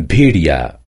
भेड़िया